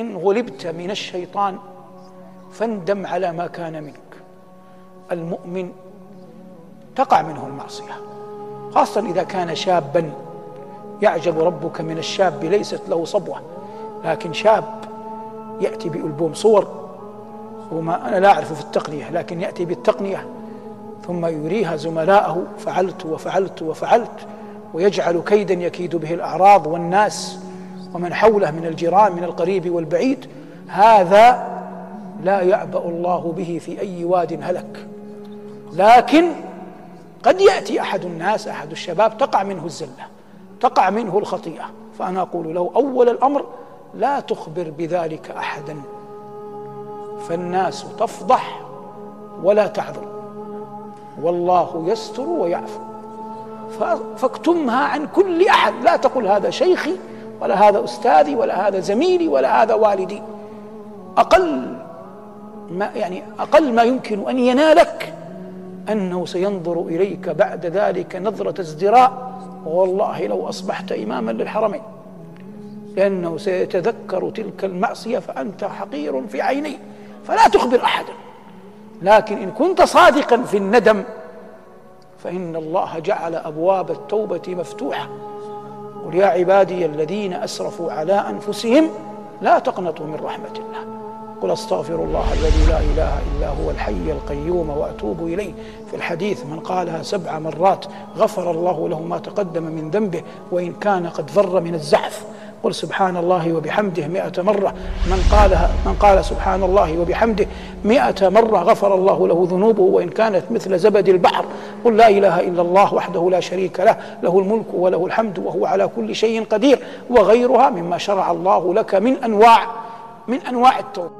إن غلبت من الشيطان فاندم على ما كان منك. المؤمن تقع منه المعصية خاصة إذا كان شابا. يعجب ربك من الشاب ليست له صبوة لكن شاب يأتي بألبوم صور وما أنا لا أعرف في التقنية لكن يأتي بالتقنية ثم يريها زملائه فعلت وفعلت وفعلت ويجعل كيدا يكيد به الأعراض والناس. ومن حوله من الجيران من القريب والبعيد هذا لا يعبأ الله به في أي واد هلك. لكن قد يأتي أحد الناس أحد الشباب تقع منه الزلة تقع منه الخطيئة. فأنا أقول له أول الأمر لا تخبر بذلك أحدا. فالناس تفضح ولا تعذر. والله يستر ويعفو. فاكتمها عن كل أحد. لا تقل هذا شيخي ولا هذا أستاذي ولا هذا زميلي ولا هذا والدي. أقل ما يعني أقل ما يمكن أن ينالك أنه سينظر إليك بعد ذلك نظرة ازدراء. والله لو أصبحت إماما للحرمين لأنه سيتذكر تلك المعصية فأنت حقير في عينيه. فلا تخبر أحدا. لكن إن كنت صادقا في الندم فإن الله جعل أبواب التوبة مفتوحة. قل يا عبادي الذين أسرفوا على أنفسهم لا تقنطوا من رحمة الله. قل أستغفر الله الذي لا إله إلا هو الحي القيوم وأتوب إليه. في الحديث من قالها سبع مرات غفر الله له ما تقدم من ذنبه وإن كان قد فر من الزحف. قل سبحان الله وبحمده مئة مرة. من قالها من قال سبحان الله وبحمده مئة مرة غفر الله له ذنوبه وإن كانت مثل زبد البحر. قل لا إله إلا الله وحده لا شريك له له الملك وله الحمد وهو على كل شيء قدير. وغيرها مما شرع الله لك من أنواع من أنواع التوبة.